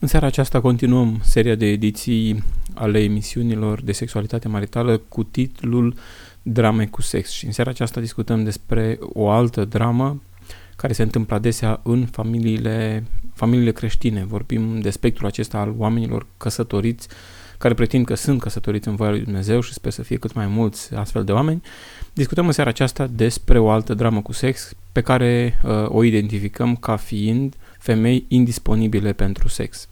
În seara aceasta continuăm seria de ediții ale emisiunilor de sexualitate maritală cu titlul Drame cu sex și în seara aceasta discutăm despre o altă dramă care se întâmplă adesea în familiile, familiile creștine. Vorbim de spectrul acesta al oamenilor căsătoriți care pretind că sunt căsătoriți în voia lui Dumnezeu și sper să fie cât mai mulți astfel de oameni. Discutăm în seara aceasta despre o altă dramă cu sex pe care uh, o identificăm ca fiind uh, femei indisponibile pentru sex.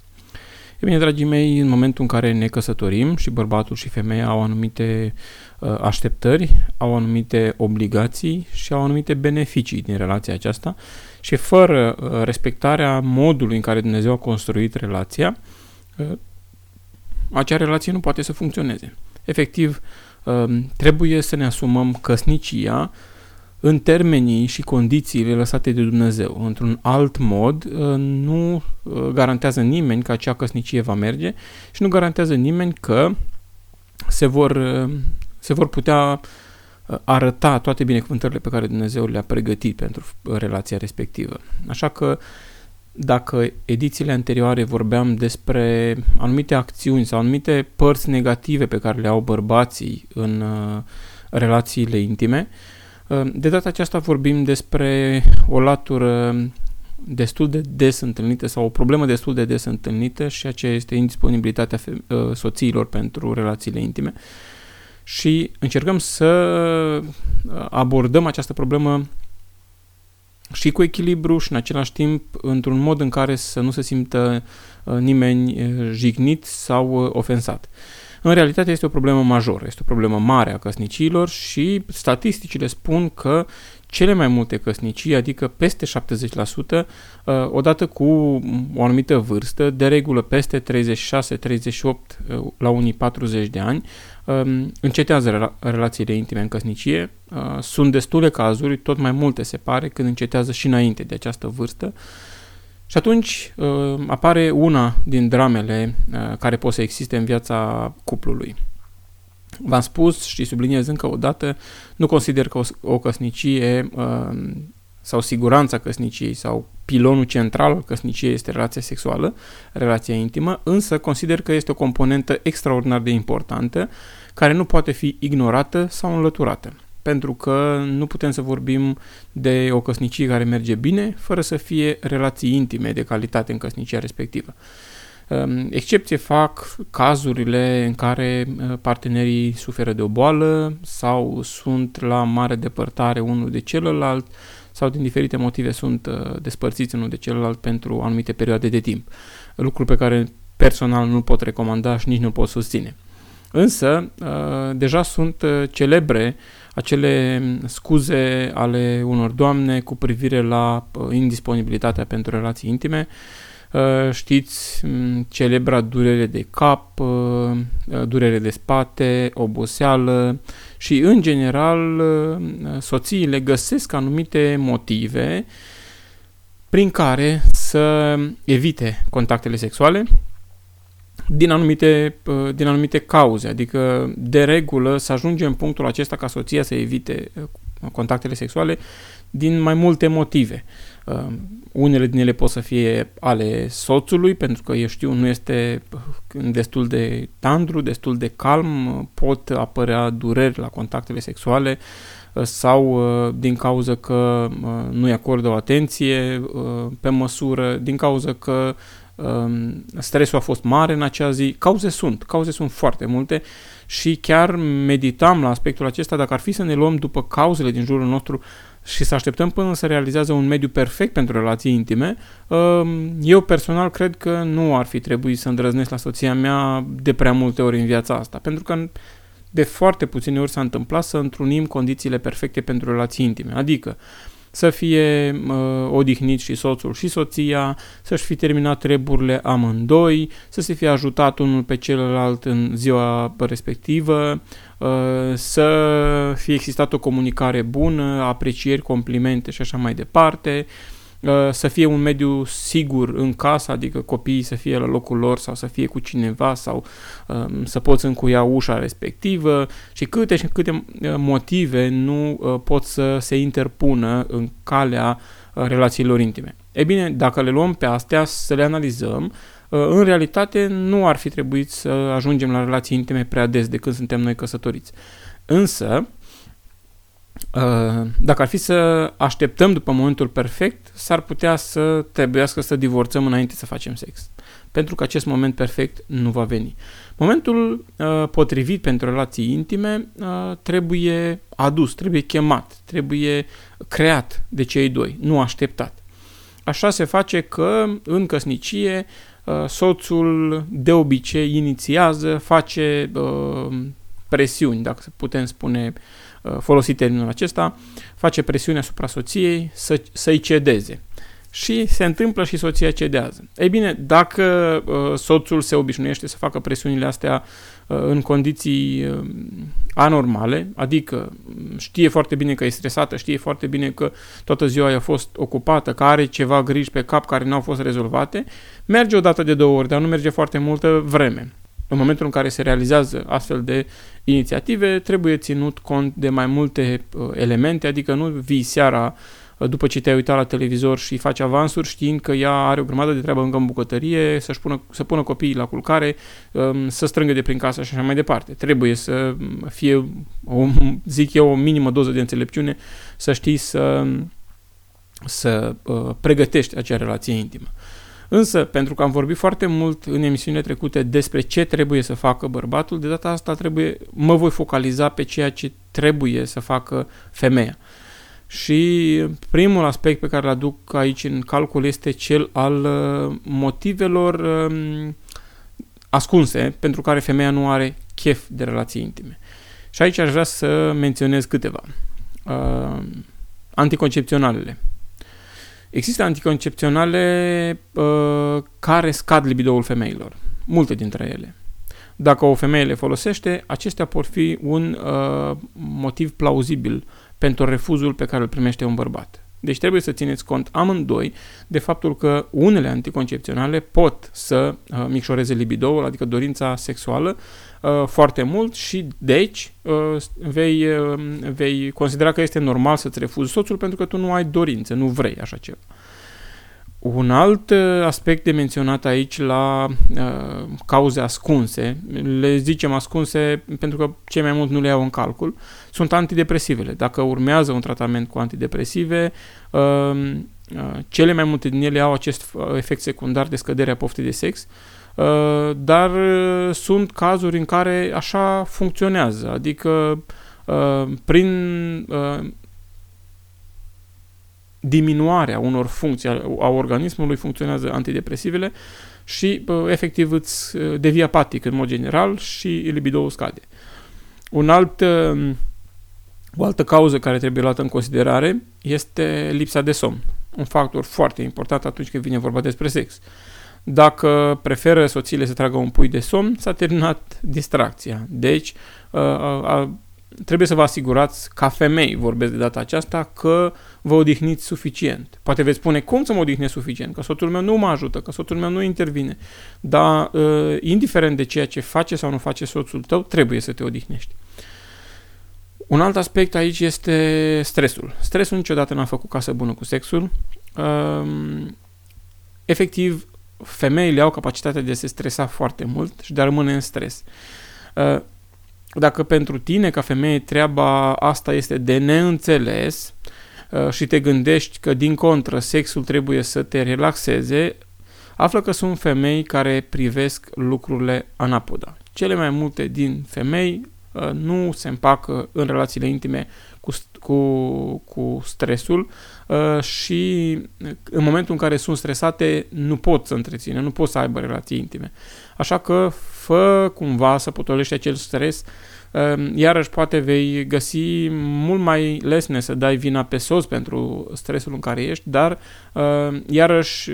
E bine, dragii mei, în momentul în care ne căsătorim și bărbatul și femeia au anumite uh, așteptări, au anumite obligații și au anumite beneficii din relația aceasta și fără uh, respectarea modului în care Dumnezeu a construit relația, uh, acea relație nu poate să funcționeze. Efectiv, uh, trebuie să ne asumăm căsnicia în termenii și condițiile lăsate de Dumnezeu. Într-un alt mod, uh, nu uh, garantează nimeni că acea căsnicie va merge și nu garantează nimeni că se vor, uh, se vor putea arăta toate binecuvântările pe care Dumnezeu le-a pregătit pentru relația respectivă. Așa că dacă edițiile anterioare vorbeam despre anumite acțiuni sau anumite părți negative pe care le au bărbații în relațiile intime, uh, Ehm, de data aceasta vorbim despre o latură destul de des întâlnită sau o problemă destul de des întâlnită și aceea este indisponibilitatea ă, soțiilor pentru relațiile intime și încercăm să abordăm această problemă și cu echilibru și în același timp într-un mod în care să nu se simtă ă, nimeni ă, jignit sau ofensat. În realitate este o problemă majoră, este o problemă mare a căsniciilor și statisticile spun că cele mai multe căsnicii, adică peste 70%, uh, odată cu o anumită vârstă, de regulă peste 36, 38, uh, la unii 40 de ani, um, încetează relațiile intime în căsnicie. Uh, sunt destule cazuri, tot mai multe se pare, când încetează și înainte de această vârstă. Și atunci uh, apare una din dramele uh, care pot să existe în viața cuplului. V-am spus și subliniez încă o dată, nu consider că o, o căsnicie uh, sau siguranța căsniciei sau pilonul central al căsniciei este relația sexuală, relația intimă, însă consider că este o componentă extraordinar de importantă care nu poate fi ignorată sau înlăturată pentru că nu putem să vorbim de o căsnicie care merge bine fără să fie relații intime de calitate în căsnicia respectivă. Ehm, excepție fac cazurile în care eh, partenerii suferă de o boală sau sunt la mare depărtare unul de celălalt sau din diferite motive sunt eh, despărțiți unul de celălalt pentru anumite perioade de timp. Lucru pe care personal nu pot recomanda și nici nu pot susține. Însă, eh, deja sunt celebre acele scuze ale unor doamne cu privire la uh, indisponibilitatea pentru relații intime. Uh, știți, celebra durere de cap, uh, durere de spate, oboseală și, în general, soțiile găsesc anumite motive prin care să evite contactele sexuale din anumite, uh, din anumite cauze, adică de regulă să ajungem în punctul acesta ca soția să evite uh, contactele sexuale din mai multe motive. Uh, unele din ele pot să fie ale soțului, pentru că, eu știu, nu este destul de tandru, destul de calm, pot apărea dureri la contactele sexuale sau din cauza că nu-i acordă o atenție pe măsură, din cauza că Ehm, stresul a fost mare în acea zi, cauze sunt, cauze sunt foarte multe și chiar meditam la aspectul acesta. Dacă ar fi să ne luăm după cauzele din jurul nostru și să așteptăm până să realizează un mediu perfect pentru relații intime, ehm, eu personal cred că nu ar fi trebuit să îndrăznesc la soția mea de prea multe ori în viața asta, pentru că de foarte puține ori s-a întâmplat să întrunim condițiile perfecte pentru relații intime, adică să fie uh, odihnit și soțul și soția, să-și fi terminat treburile amândoi, să se fie ajutat unul pe celălalt în ziua respectivă, uh, să fie existat o comunicare bună, aprecieri, complimente și așa mai departe, uh, Uh, să fie un mediu sigur în casă, adică copiii să fie la locul lor sau să fie cu cineva sau um, să poți încuia ușa respectivă și câte și câte uh, motive nu uh, pot să se interpună în calea relațiilor intime. E bine, dacă le luăm pe astea să le analizăm, în realitate nu ar fi trebuit să ajungem la relații intime prea des de când suntem noi căsătoriți. Însă, dacă ar fi să așteptăm după momentul perfect, s-ar putea să trebuiască să divorțăm înainte să facem sex. Pentru că acest moment perfect nu va veni. Momentul uh, potrivit pentru relații intime uh, trebuie adus, trebuie chemat, trebuie creat de cei doi, nu așteptat. Așa se face că în căsnicie uh, soțul de obicei inițiază, face uh, presiuni, dacă putem spune, uh, folosi termenul acesta, face presiune asupra soției să, să-i cedeze și se întâmplă și soția cedează. Ei bine, dacă uh, soțul se obișnuiește să facă presiunile astea uh, în condiții uh, anormale, adică mm, știe foarte bine că e stresată, știe foarte bine că toată ziua a fost ocupată, că are ceva griji pe cap care n-au fost rezolvate, merge o dată de două ori, dar nu merge foarte multă vreme. În momentul în care se realizează astfel de inițiative, trebuie ținut cont de mai multe uh, elemente, adică nu vii seara uh, după ce te-ai uitat la televizor și faci avansuri știind că ea are o grămadă de treabă încă în bucătărie, să-și pună, să pună copiii la culcare, um, să strângă de prin casă și așa mai departe. Trebuie să fie, o, zic eu, o minimă doză de înțelepciune să știi să, să uh, pregătești acea relație intimă. Însă, pentru că am vorbit foarte mult în emisiunile trecute despre ce trebuie să facă bărbatul, de data asta trebuie, mă voi focaliza pe ceea ce trebuie să facă femeia. Și primul aspect pe care îl aduc aici în calcul este cel al uh, motivelor um, ascunse pentru care femeia nu are chef de relații intime. Și aici aș vrea să menționez câteva. Uh, anticoncepționalele. Există anticoncepționale uh, care scad libidoul femeilor. Multe dintre ele. Dacă o femeie le folosește, acestea pot fi un uh, motiv plauzibil pentru refuzul pe care îl primește un bărbat. Deci trebuie să țineți cont amândoi de faptul că unele anticoncepționale pot să uh, micșoreze libidoul, adică dorința sexuală, uh, foarte mult și deci uh, vei, uh, vei considera că este normal să-ți refuzi soțul pentru că tu nu ai dorință, nu vrei așa ceva. Un alt uh, aspect de menționat aici la uh, cauze ascunse, le zicem ascunse pentru că cei mai mult nu le iau în calcul, sunt antidepresivele. Dacă urmează un tratament cu antidepresive, uh, uh, cele mai multe din ele au acest uh, efect secundar de scădere a poftii de sex, uh, dar uh, sunt cazuri în care așa funcționează, adică uh, prin uh, diminuarea unor funcții a organismului funcționează antidepresivele și efectiv îți devii apatic în mod general și libido scade. Un alt, o altă cauză care trebuie luată în considerare este lipsa de somn. Un factor foarte important atunci când vine vorba despre sex. Dacă preferă soțiile să tragă un pui de somn, s-a terminat distracția. Deci, trebuie să vă asigurați, ca femei vorbesc de data aceasta, că vă odihniți suficient. Poate veți spune, cum să mă odihnesc suficient? Că soțul meu nu mă ajută, că soțul meu nu intervine. Dar, uh, indiferent de ceea ce face sau nu face soțul tău, trebuie să te odihnești. Un alt aspect aici este stresul. Stresul niciodată n-a făcut casă bună cu sexul. Uh, efectiv, femeile au capacitatea de a se stresa foarte mult și de a rămâne în stres. Uh, dacă pentru tine, ca femeie, treaba asta este de neînțeles uh, și te gândești că, din contră, sexul trebuie să te relaxeze, află că sunt femei care privesc lucrurile anapoda. Cele mai multe din femei uh, nu se împacă în relațiile intime cu, cu, cu stresul uh, și în momentul în care sunt stresate nu pot să întrețină, nu pot să aibă relații intime. Așa că fă cumva să potolești acel stres, uh, iarăși poate vei găsi mult mai lesne să dai vina pe soț pentru stresul în care ești, dar uh, iarăși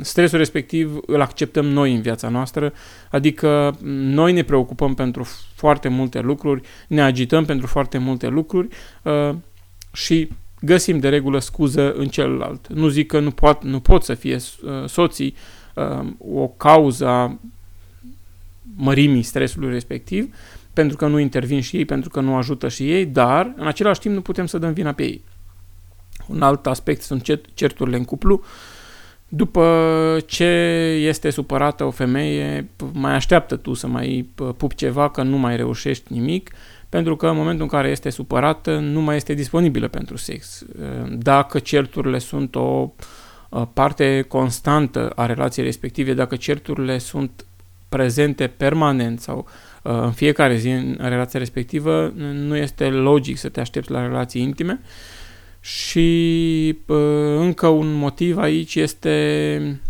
stresul respectiv îl acceptăm noi în viața noastră, adică noi ne preocupăm pentru foarte multe lucruri, ne agităm pentru foarte multe lucruri uh, și găsim de regulă scuză în celălalt. Nu zic că nu pot, nu pot să fie uh, soții uh, o cauză a mărimii stresului respectiv, pentru că nu intervin și ei, pentru că nu ajută și ei, dar în același timp nu putem să dăm vina pe ei. Un alt aspect sunt certurile în cuplu. După ce este supărată o femeie, mai așteaptă tu să mai pup ceva, că nu mai reușești nimic, pentru că în momentul în care este supărată, nu mai este disponibilă pentru sex. Dacă certurile sunt o parte constantă a relației respective, dacă certurile sunt prezente permanent sau în fiecare zi în relația respectivă, nu este logic să te aștepți la relații intime. Și încă un motiv aici este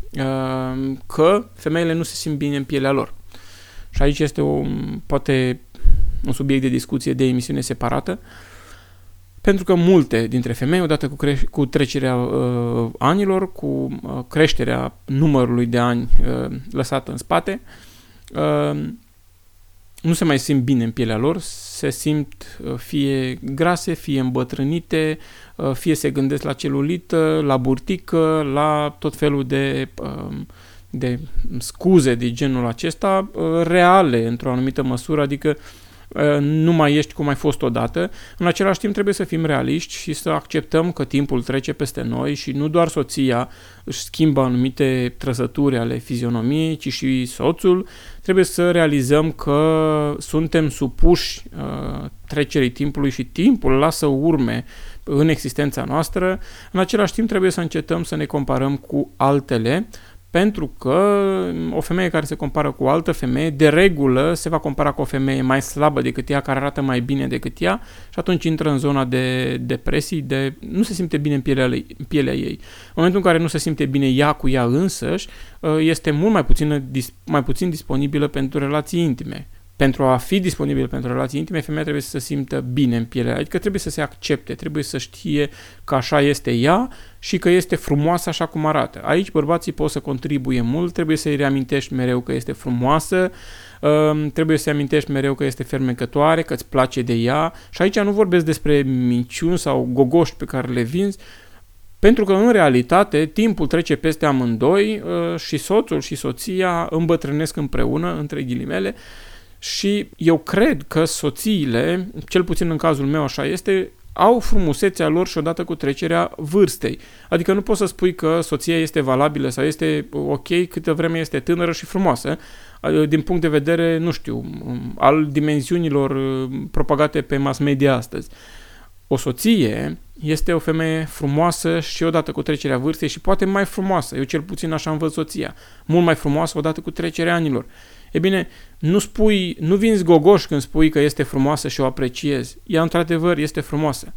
că femeile nu se simt bine în pielea lor. Și aici este un, poate un subiect de discuție de emisiune separată, pentru că multe dintre femei, odată cu, cre- cu trecerea uh, anilor, cu uh, creșterea numărului de ani uh, lăsat în spate, uh, nu se mai simt bine în pielea lor, se simt uh, fie grase, fie îmbătrânite, uh, fie se gândesc la celulită, la burtică, la tot felul de, um, de scuze de genul acesta, uh, reale într-o anumită măsură, adică Ă, nu mai ești cum ai fost odată. În același timp trebuie să fim realiști și să acceptăm că timpul trece peste noi și nu doar soția își schimbă anumite trăsături ale fizionomiei, ci și soțul. Trebuie să realizăm că suntem supuși uh, trecerii timpului și timpul lasă urme în existența noastră. În același timp trebuie să încetăm să ne comparăm cu altele pentru că o femeie care se compară cu o altă femeie, de regulă se va compara cu o femeie mai slabă decât ea, care arată mai bine decât ea și atunci intră în zona de depresii, de nu se simte bine în pielea, în pielea ei. În momentul în care nu se simte bine ea cu ea însăși, este mult mai, puțin, mai puțin disponibilă pentru relații intime pentru a fi disponibil pentru relații intime, femeia trebuie să se simtă bine în pielea, adică trebuie să se accepte, trebuie să știe că așa este ea și că este frumoasă așa cum arată. Aici bărbații pot să contribuie mult, trebuie să-i reamintești mereu că este frumoasă, um, trebuie să-i amintești mereu că este fermecătoare, că îți place de ea și aici nu vorbesc despre minciuni sau gogoști pe care le vinzi, pentru că, în realitate, timpul trece peste amândoi uh, și soțul și soția îmbătrânesc împreună, între ghilimele, și eu cred că soțiile, cel puțin în cazul meu așa este, au frumusețea lor și odată cu trecerea vârstei. Adică nu poți să spui că soția este valabilă sau este ok câtă vreme este tânără și frumoasă, din punct de vedere, nu știu, al dimensiunilor uh, propagate pe mass media astăzi. O soție este o femeie frumoasă și odată cu trecerea vârstei și poate mai frumoasă. Eu cel puțin așa am văzut soția. Mult mai frumoasă odată cu trecerea anilor. E bine, nu spui, nu vinzi gogoș când spui că este frumoasă și o apreciezi. Ea, într-adevăr, este frumoasă.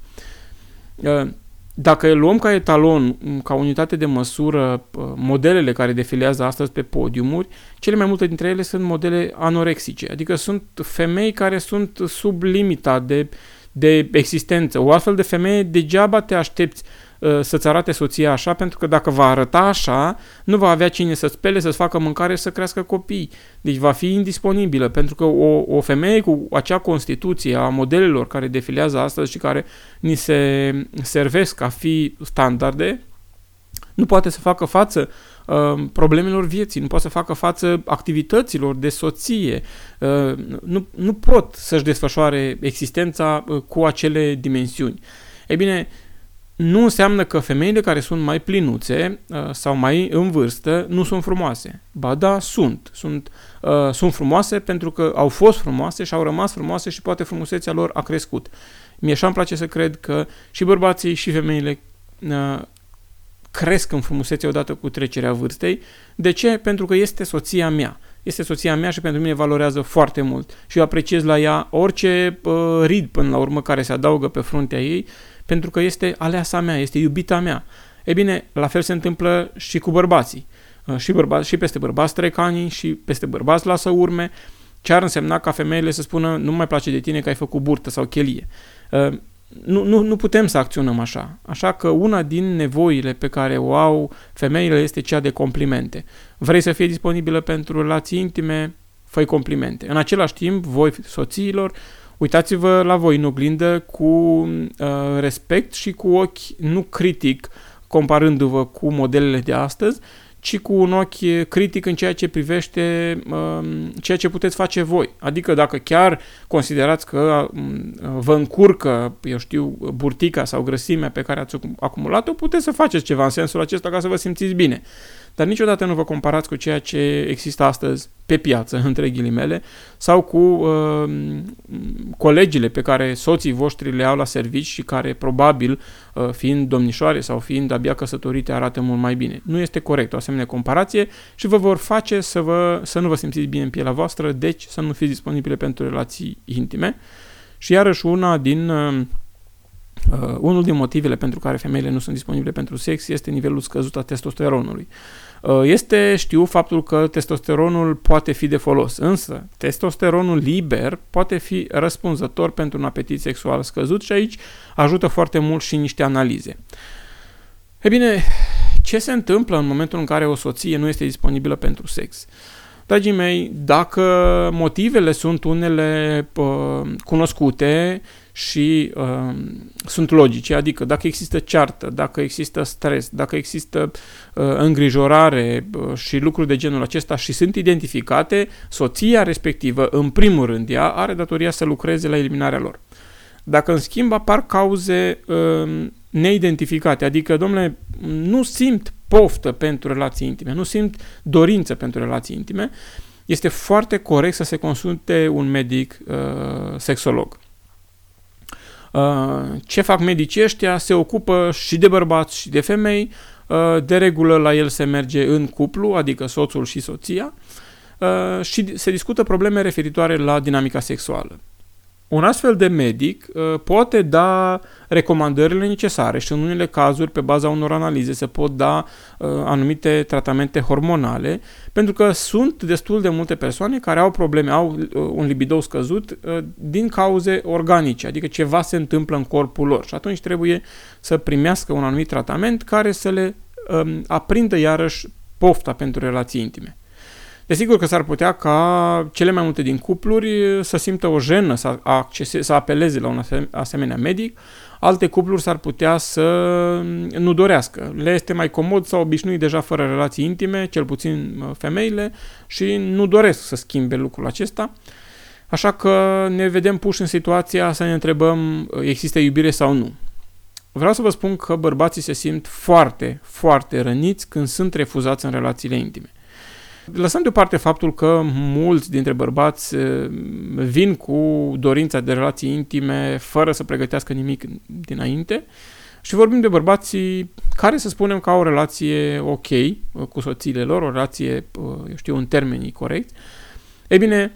Uh, dacă luăm ca etalon, ca unitate de măsură, uh, modelele care defilează astăzi pe podiumuri, cele mai multe dintre ele sunt modele anorexice, adică sunt femei care sunt sub limita de, de existență. O astfel de femeie degeaba te aștepți Uh, să-ți arate soția așa, pentru că dacă va arăta așa, nu va avea cine să spele, să-ți facă mâncare și să crească copii. Deci va fi indisponibilă, pentru că o, o femeie cu acea constituție a modelelor care defilează astăzi și care ni se servesc a fi standarde, nu poate să facă față uh, problemelor vieții, nu poate să facă față activităților de soție, uh, nu, nu pot să-și desfășoare existența uh, cu acele dimensiuni. Ei bine, nu înseamnă că femeile care sunt mai plinuțe uh, sau mai în vârstă nu sunt frumoase. Ba da, sunt. Sunt, uh, sunt frumoase pentru că au fost frumoase și au rămas frumoase și poate frumusețea lor a crescut. Mie așa îmi place să cred că și bărbații și femeile uh, cresc în frumusețe odată cu trecerea vârstei. De ce? Pentru că este soția mea. Este soția mea și pentru mine valorează foarte mult. Și eu apreciez la ea orice uh, rid până la urmă care se adaugă pe fruntea ei pentru că este aleasa mea, este iubita mea. E bine, la fel se întâmplă și cu bărbații. Uh, și, bărbați, și peste bărbați trec ani și peste bărbați lasă urme. Ce ar însemna ca femeile să spună nu mai place de tine că ai făcut burtă sau chelie. Uh, nu, nu, nu putem să acționăm așa. Așa că una din nevoile pe care o au femeile este cea de complimente. Vrei să fie disponibilă pentru relații intime? Făi complimente. În același timp, voi, soțiilor, uitați-vă la voi în oglindă cu uh, respect și cu ochi nu critic comparându-vă cu modelele de astăzi, ci cu un ochi critic în ceea ce privește uh, ceea ce puteți face voi. Adică dacă chiar considerați că uh, vă încurcă, eu știu, burtica sau grăsimea pe care ați acumulat-o, puteți să faceți ceva în sensul acesta ca să vă simțiți bine dar niciodată nu vă comparați cu ceea ce există astăzi pe piață, între ghilimele, sau cu uh, colegile pe care soții voștri le au la servici și care probabil, uh, fiind domnișoare sau fiind abia căsătorite, arată mult mai bine. Nu este corect o asemenea comparație și vă vor face să, vă, să nu vă simțiți bine în pielea voastră, deci să nu fiți disponibile pentru relații intime. Și iarăși una din... Uh, Uh, unul din motivele pentru care femeile nu sunt disponibile pentru sex este nivelul scăzut al testosteronului. Uh, este, știu, faptul că testosteronul poate fi de folos, însă testosteronul liber poate fi răspunzător pentru un apetit sexual scăzut și aici ajută foarte mult și niște analize. E bine, ce se întâmplă în momentul în care o soție nu este disponibilă pentru sex? Dragii mei, dacă motivele sunt unele uh, cunoscute și uh, sunt logice, adică dacă există ceartă, dacă există stres, dacă există uh, îngrijorare uh, și lucruri de genul acesta și sunt identificate, soția respectivă, în primul rând, ea are datoria să lucreze la eliminarea lor. Dacă în schimb apar cauze uh, neidentificate, adică, domnule, nu simt poftă pentru relații intime, nu simt dorință pentru relații intime, este foarte corect să se consulte un medic uh, sexolog. Uh, ce fac medicii ăștia? Se ocupă și de bărbați și de femei. Uh, de regulă la el se merge în cuplu, adică soțul și soția, uh, și se discută probleme referitoare la dinamica sexuală. Un astfel de medic uh, poate da recomandările necesare și în unele cazuri, pe baza unor analize, se pot da uh, anumite tratamente hormonale, pentru că sunt destul de multe persoane care au probleme, au uh, un libido scăzut din cauze organice, adică ceva se întâmplă în corpul lor și atunci trebuie să primească un anumit tratament care să le um, aprindă iarăși pofta pentru relații intime. Desigur că s-ar putea ca cele mai multe din cupluri să simtă o jenă să, accese, să apeleze la un asemenea medic, alte cupluri s-ar putea să nu dorească. Le este mai comod să obișnui deja fără relații intime, cel puțin femeile, și nu doresc să schimbe lucrul acesta. Așa că ne vedem puși în situația să ne întrebăm există iubire sau nu. Vreau să vă spun că bărbații se simt foarte, foarte răniți când sunt refuzați în relațiile intime. Lăsăm deoparte faptul că mulți dintre bărbați eh, vin cu dorința de relații intime fără să pregătească nimic dinainte și vorbim de bărbații care să spunem că au o relație ok eh, cu soțiile lor, o relație, eh, eu știu, în termenii corect. Ei bine,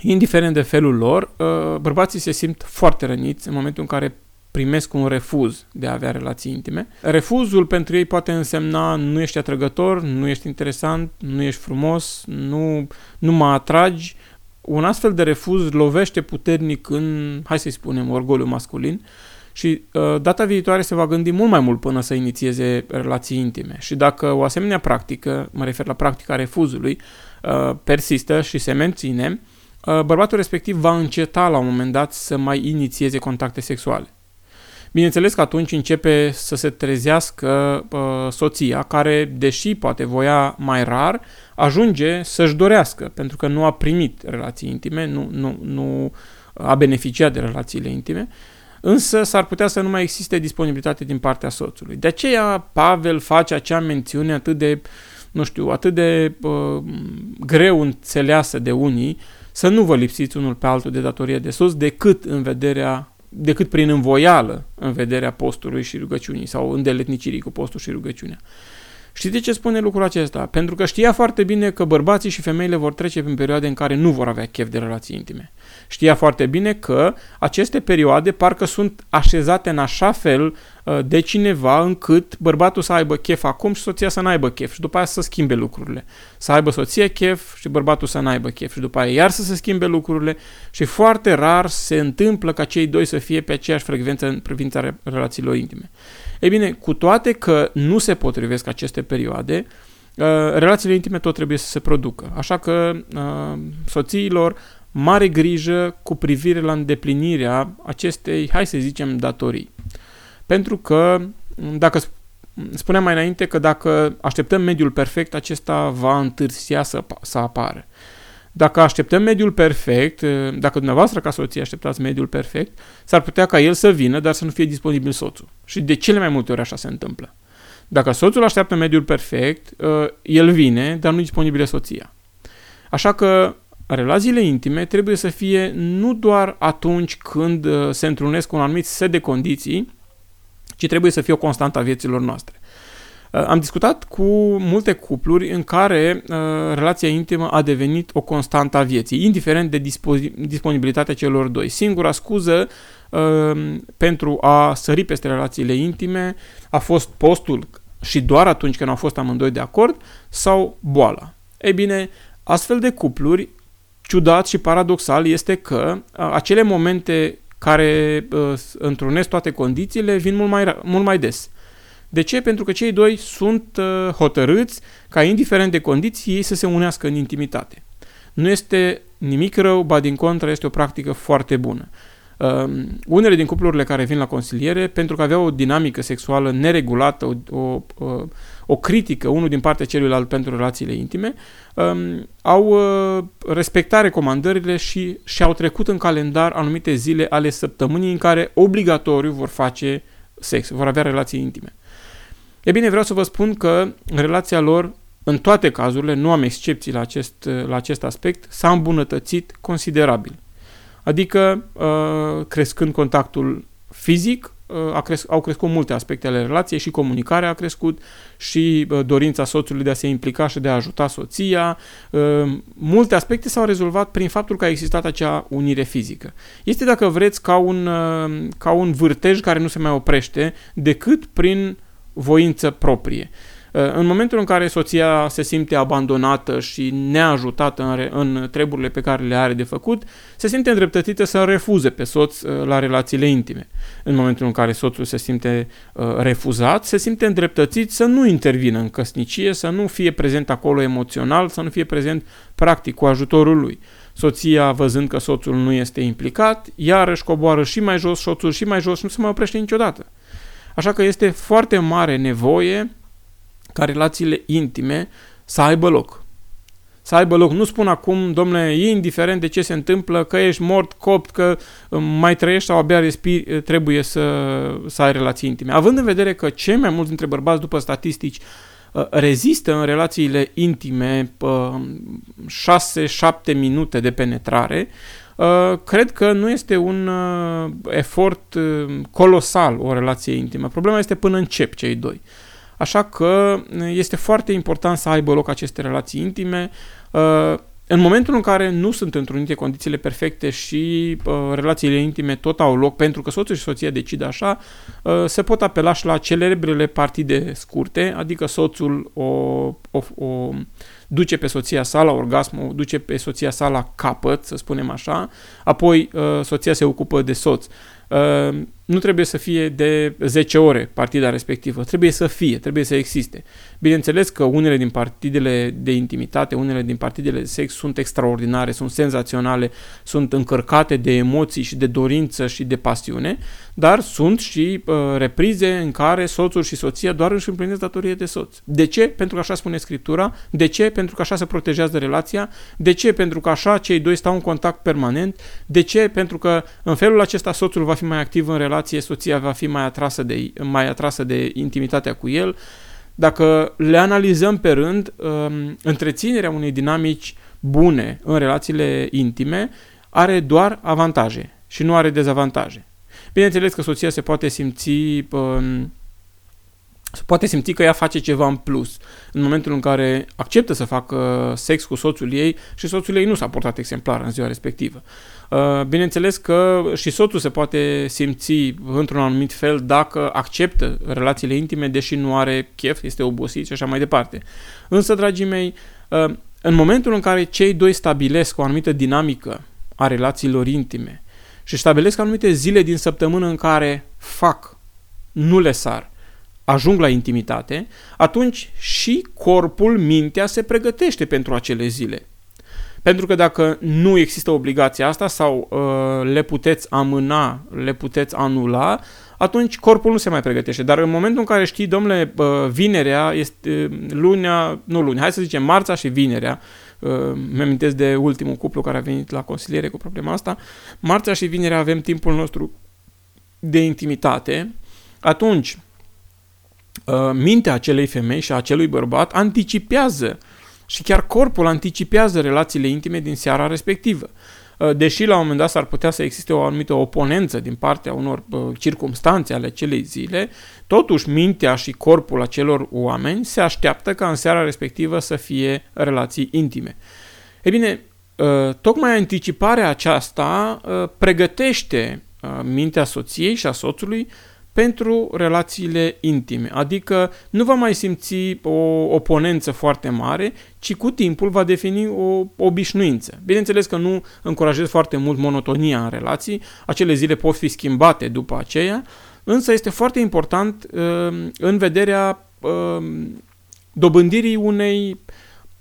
indiferent de felul lor, bărbații se simt foarte răniți în momentul în care primesc un refuz de a avea relații intime. Refuzul pentru ei poate însemna nu ești atrăgător, nu ești interesant, nu ești frumos, nu, nu mă atragi. Un astfel de refuz lovește puternic în, hai să-i spunem, orgoliu masculin și uh, data viitoare se va gândi mult mai mult până să inițieze relații intime. Și dacă o asemenea practică, mă refer la practica refuzului, uh, persistă și se menține, uh, bărbatul respectiv va înceta la un moment dat să mai inițieze contacte sexuale. Bineînțeles că atunci începe să se trezească uh, soția, care, deși poate voia mai rar, ajunge să-și dorească, pentru că nu a primit relații intime, nu, nu, nu a beneficiat de relațiile intime, însă s-ar putea să nu mai existe disponibilitate din partea soțului. De aceea Pavel face acea mențiune atât de, nu știu, atât de uh, greu înțeleasă de unii, să nu vă lipsiți unul pe altul de datorie de soț, decât în vederea decât prin învoială în vederea postului și rugăciunii sau îndeletnicirii cu postul și rugăciunea. Știți de ce spune lucrul acesta? Pentru că știa foarte bine că bărbații și femeile vor trece prin perioade în care nu vor avea chef de relații intime. Știa foarte bine că aceste perioade parcă sunt așezate în așa fel uh, de cineva încât bărbatul să aibă chef acum și soția să n-aibă chef și după aia să schimbe lucrurile. Să aibă soția chef și bărbatul să n-aibă chef și după aia iar să se schimbe lucrurile și foarte rar se întâmplă ca cei doi să fie pe aceeași frecvență în privința relațiilor intime. Ei bine, cu toate că nu se potrivesc aceste perioade, uh, relațiile intime tot trebuie să se producă. Așa că uh, soțiilor mare grijă cu privire la îndeplinirea acestei, hai să zicem, datorii. Pentru că dacă Spuneam mai înainte că dacă așteptăm mediul perfect, acesta va întârzia să, să apară. Dacă așteptăm mediul perfect, dacă dumneavoastră ca soție așteptați mediul perfect, s-ar putea ca el să vină, dar să nu fie disponibil soțul. Și de cele mai multe ori așa se întâmplă. Dacă soțul așteaptă mediul perfect, el vine, dar nu disponibilă soția. Așa că relațiile intime trebuie să fie nu doar atunci când uh, se întrunesc un anumit set de condiții, ci trebuie să fie o constantă a vieților noastre. Uh, am discutat cu multe cupluri în care uh, relația intimă a devenit o constantă a vieții, indiferent de disponibilitatea celor doi. Singura scuză uh, pentru a sări peste relațiile intime a fost postul și doar atunci când au fost amândoi de acord sau boala. Ei bine, astfel de cupluri ciudat și paradoxal este că acele momente care uh, întrunesc toate condițiile vin mult mai, mult mai des. De ce? Pentru că cei doi sunt uh, hotărâți ca, indiferent de condiții, ei să se unească în intimitate. Nu este nimic rău, ba din contră, este o practică foarte bună. Uh, unele din cuplurile care vin la consiliere, pentru că aveau o dinamică sexuală neregulată, o, o, o, o critică unul din partea celuilalt pentru relațiile intime, um, au uh, respectat recomandările și și-au trecut în calendar anumite zile ale săptămânii în care obligatoriu vor face sex, vor avea relații intime. E bine, vreau să vă spun că relația lor, în toate cazurile, nu am excepții la acest, la acest aspect, s-a îmbunătățit considerabil. Adică, uh, crescând contactul fizic, uh, a cres- au crescut multe aspecte ale relației și comunicarea a crescut și uh, dorința soțului de a se implica și de a ajuta soția. Multe aspecte s-au rezolvat prin faptul că a existat acea unire fizică. Este, dacă vreți, ca un, ca un vârtej care nu se mai oprește decât prin voință proprie. Uh, în momentul în care soția se simte abandonată și neajutată în, în treburile pe care le are de făcut, se simte îndreptățită să refuze pe soț uh, la relațiile intime. În momentul în care soțul se simte uh, refuzat, se simte îndreptățit să nu intervină în căsnicie, să nu fie prezent acolo emoțional, să nu fie prezent practic cu ajutorul lui. Soția, văzând că soțul nu este implicat, iarăși coboară și mai jos, soțul și mai jos și nu se mai oprește niciodată. Așa că este foarte mare nevoie ca relațiile intime să aibă loc. Să aibă loc. Nu spun acum, domnule, e indiferent de ce se întâmplă, că ești mort, copt, că um, mai trăiești sau abia respiri, trebuie să, să ai relații intime. Având în vedere că cei mai mulți dintre bărbați, după statistici, uh, rezistă în relațiile intime 6-7 minute de penetrare, uh, cred că nu este un uh, efort colosal o relație intimă. Problema este până încep cei doi. Așa că este foarte important să aibă loc aceste relații intime. Uh, în momentul în care nu sunt întrunite condițiile perfecte și uh, relațiile intime tot au loc pentru că soțul și soția decid așa, uh, se pot apela și la celebrele partide scurte, adică soțul o, o, o duce pe soția sa la orgasm, o duce pe soția sa la capăt, să spunem așa, apoi uh, soția se ocupă de soț. Uh, nu trebuie să fie de 10 ore partida respectivă, trebuie să fie, trebuie să existe. Bineînțeles că unele din partidele de intimitate, unele din partidele de sex sunt extraordinare, sunt senzaționale, sunt încărcate de emoții și de dorință și de pasiune, dar sunt și uh, reprize în care soțul și soția doar își împlinesc datorie de soț. De ce? Pentru că așa spune Scriptura. De ce? Pentru că așa se protejează relația. De ce? Pentru că așa cei doi stau în contact permanent. De ce? Pentru că în felul acesta soțul va fi mai activ în relație, soția va fi mai atrasă de, mai atrasă de intimitatea cu el. Dacă le analizăm pe rând, um, întreținerea unei dinamici bune în relațiile intime are doar avantaje și nu are dezavantaje. Bineînțeles că soția se poate simți um, se poate simți că ea face ceva în plus în momentul în care acceptă să facă sex cu soțul ei și soțul ei nu s-a portat exemplar în ziua respectivă. Uh, bineînțeles că și soțul se poate simți într-un anumit fel dacă acceptă relațiile intime, deși nu are chef, este obosit și așa mai departe. Însă, dragii mei, uh, în momentul în care cei doi stabilesc o anumită dinamică a relațiilor intime și stabilesc anumite zile din săptămână în care fac, nu le sar, ajung la intimitate, atunci și corpul, mintea se pregătește pentru acele zile. Pentru că dacă nu există obligația asta sau uh, le puteți amâna, le puteți anula, atunci corpul nu se mai pregătește. Dar în momentul în care știi, domnule, vinerea este lunea, nu lunea, hai să zicem marța și vinerea, mi-amintesc de ultimul cuplu care a venit la consiliere cu problema asta, marțea și vinerea avem timpul nostru de intimitate, atunci mintea acelei femei și a acelui bărbat anticipează și chiar corpul anticipează relațiile intime din seara respectivă. Uh, deși la un moment dat s-ar putea să existe o anumită oponență din partea unor uh, circumstanțe ale acelei zile, totuși mintea și corpul acelor oameni se așteaptă ca în seara respectivă să fie relații intime. Ei bine, uh, tocmai anticiparea aceasta pregătește mintea soției și a soțului pentru relațiile intime, adică nu va mai simți o oponență foarte mare, ci cu timpul va defini o obișnuință. Bineînțeles că nu încurajez foarte mult monotonia în relații, acele zile pot fi schimbate după aceea, însă este foarte important uh, în vederea uh, dobândirii unei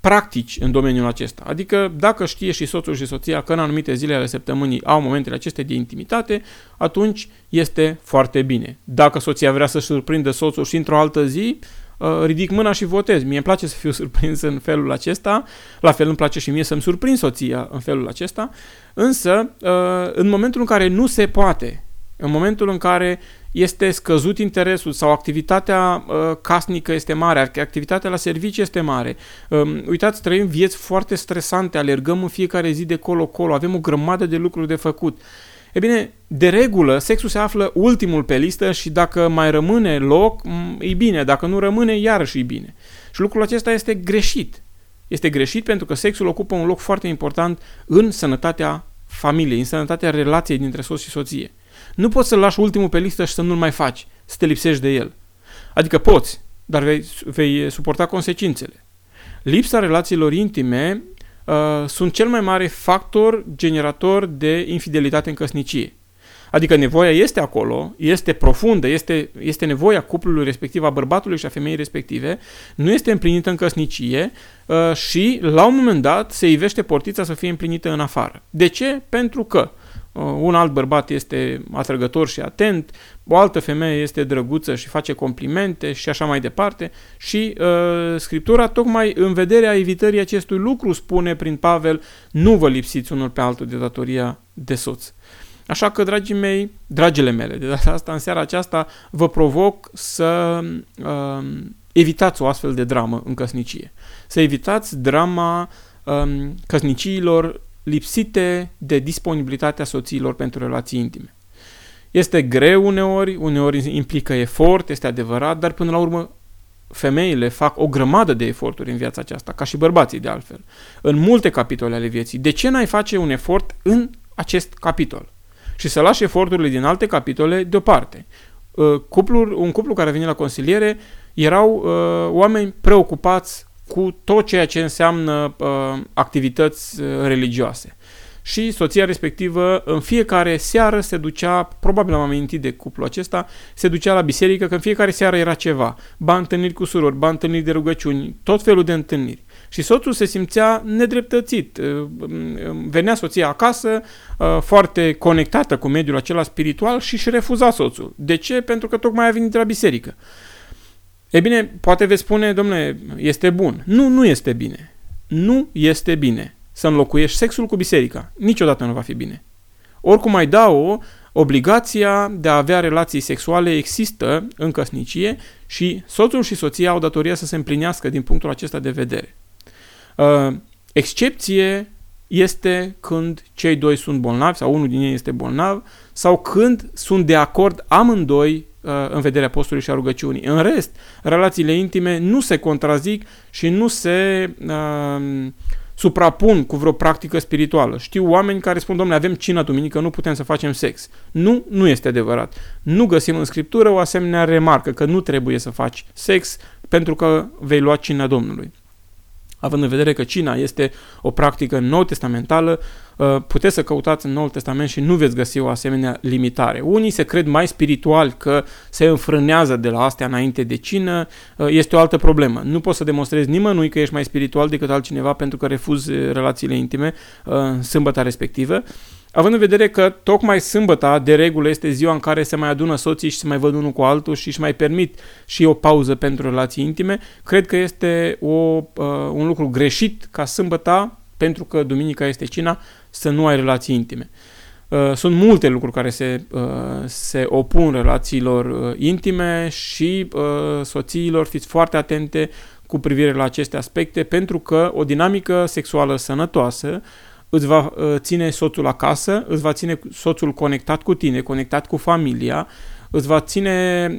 practici în domeniul acesta. Adică dacă știe și soțul și soția că în anumite zile ale săptămânii au momentele acestea de intimitate, atunci este foarte bine. Dacă soția vrea să surprindă soțul și într-o altă zi, uh, ridic mâna și votez. Mie îmi place să fiu surprins în felul acesta, la fel îmi place și mie să-mi surprind soția în felul acesta, însă uh, în momentul în care nu se poate, în momentul în care este scăzut interesul sau activitatea uh, casnică este mare, activitatea la serviciu este mare. Um, uitați, trăim vieți foarte stresante, alergăm în fiecare zi de colo-colo, avem o grămadă de lucruri de făcut. E bine, de regulă, sexul se află ultimul pe listă și dacă mai rămâne loc, e bine, dacă nu rămâne, iarăși e bine. Și lucrul acesta este greșit. Este greșit pentru că sexul ocupă un loc foarte important în sănătatea familiei, în sănătatea relației dintre soț și soție. Nu poți să-l lași ultimul pe listă și să nu-l mai faci, să te lipsești de el. Adică poți, dar vei, vei suporta consecințele. Lipsa relațiilor intime uh, sunt cel mai mare factor generator de infidelitate în căsnicie. Adică nevoia este acolo, este profundă, este, este nevoia cuplului respectiv, a bărbatului și a femeii respective, nu este împlinită în căsnicie uh, și la un moment dat se ivește portița să fie împlinită în afară. De ce? Pentru că uh, Uh, un alt bărbat este atrăgător și atent, o altă femeie este drăguță și face complimente și așa mai departe și uh, Scriptura tocmai în vederea evitării acestui lucru spune prin Pavel nu vă lipsiți unul pe altul de datoria de soț. Așa că, dragii mei, dragile mele, de data asta, în seara aceasta, vă provoc să uh, evitați o astfel de dramă în căsnicie. Să evitați drama uh, căsniciilor lipsite de disponibilitatea soțiilor pentru relații intime. Este greu uneori, uneori implică efort, este adevărat, dar până la urmă femeile fac o grămadă de eforturi în viața aceasta, ca și bărbații de altfel, în multe capitole ale vieții. De ce n-ai face un efort în acest capitol? Și să lași eforturile din alte capitole deoparte. Uh, cuplul, un cuplu care a venit la consiliere erau uh, oameni preocupați cu tot ceea ce înseamnă uh, activități uh, religioase. Și soția respectivă în fiecare seară se ducea, probabil am amintit de cuplul acesta, se ducea la biserică, că în fiecare seară era ceva. Ba întâlniri cu surori, ba întâlniri de rugăciuni, tot felul de întâlniri. Și soțul se simțea nedreptățit. Uh, venea soția acasă, uh, foarte conectată cu mediul acela spiritual și își refuza soțul. De ce? Pentru că tocmai a venit de la biserică. E bine, poate veți spune, domnule, este bun. Nu, nu este bine. Nu este bine să înlocuiești sexul cu biserica. Niciodată nu va fi bine. Oricum ai da-o, obligația de a avea relații sexuale există în căsnicie și soțul și soția au datoria să se împlinească din punctul acesta de vedere. Uh, excepție este când cei doi sunt bolnavi sau unul din ei este bolnav sau când sunt de acord amândoi Uh, în vederea postului și a rugăciunii. În rest, relațiile intime nu se contrazic și nu se uh, suprapun cu vreo practică spirituală. Știu oameni care spun, domnule, avem cina duminică, nu putem să facem sex. Nu, nu este adevărat. Nu găsim în Scriptură o asemenea remarcă că nu trebuie să faci sex pentru că vei lua cina Domnului având în vedere că cina este o practică nou-testamentală, uh, puteți să căutați în Noul Testament și nu veți găsi o asemenea limitare. Unii se cred mai spirituali că se înfrânează de la astea înainte de cină, uh, este o altă problemă. Nu poți să demonstrezi nimănui că ești mai spiritual decât altcineva pentru că refuzi relațiile intime în uh, sâmbăta respectivă. Având în vedere că tocmai sâmbăta, de regulă, este ziua în care se mai adună soții și se mai văd unul cu altul și își mai permit și o pauză pentru relații intime, cred că este o, uh, un lucru greșit ca sâmbăta, pentru că duminica este cina, să nu ai relații intime. Uh, sunt multe lucruri care se, uh, se opun relațiilor uh, intime și soțiilor, fiți foarte atente cu privire la aceste aspecte, pentru că o dinamică sexuală sănătoasă îți va ține soțul acasă, îți va ține soțul conectat cu tine, conectat cu familia, îți va ține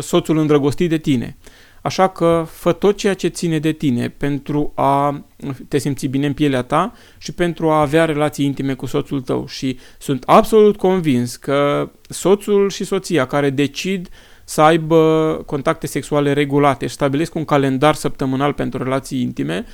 soțul îndrăgostit de tine. Așa că fă tot ceea ce ține de tine pentru a te simți bine în pielea ta și pentru a avea relații intime cu soțul tău. Și sunt absolut convins că soțul și soția care decid să aibă contacte sexuale regulate și stabilesc un calendar săptămânal pentru relații intime, Um,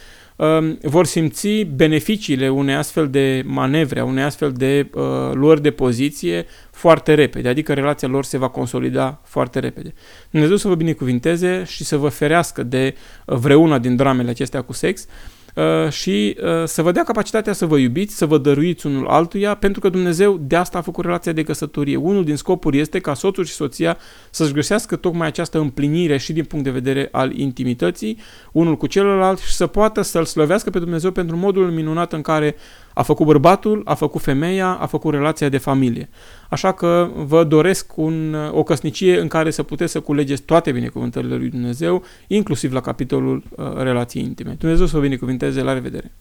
vor simți beneficiile unei astfel de manevre, unei astfel de uh, luări de poziție foarte repede, adică relația lor se va consolida foarte repede. Dumnezeu să vă binecuvinteze și să vă ferească de uh, vreuna din dramele acestea cu sex Uh, și uh, să vă dea capacitatea să vă iubiți, să vă dăruiți unul altuia, pentru că Dumnezeu de asta a făcut relația de căsătorie. Unul din scopuri este ca soțul și soția să-și găsească tocmai această împlinire și din punct de vedere al intimității, unul cu celălalt și să poată să-L slăvească pe Dumnezeu pentru modul minunat în care a făcut bărbatul, a făcut femeia, a făcut relația de familie. Așa că vă doresc un, o căsnicie în care să puteți să culegeți toate binecuvântările lui Dumnezeu, inclusiv la capitolul uh, relații intime. Dumnezeu să vă binecuvinteze, la revedere!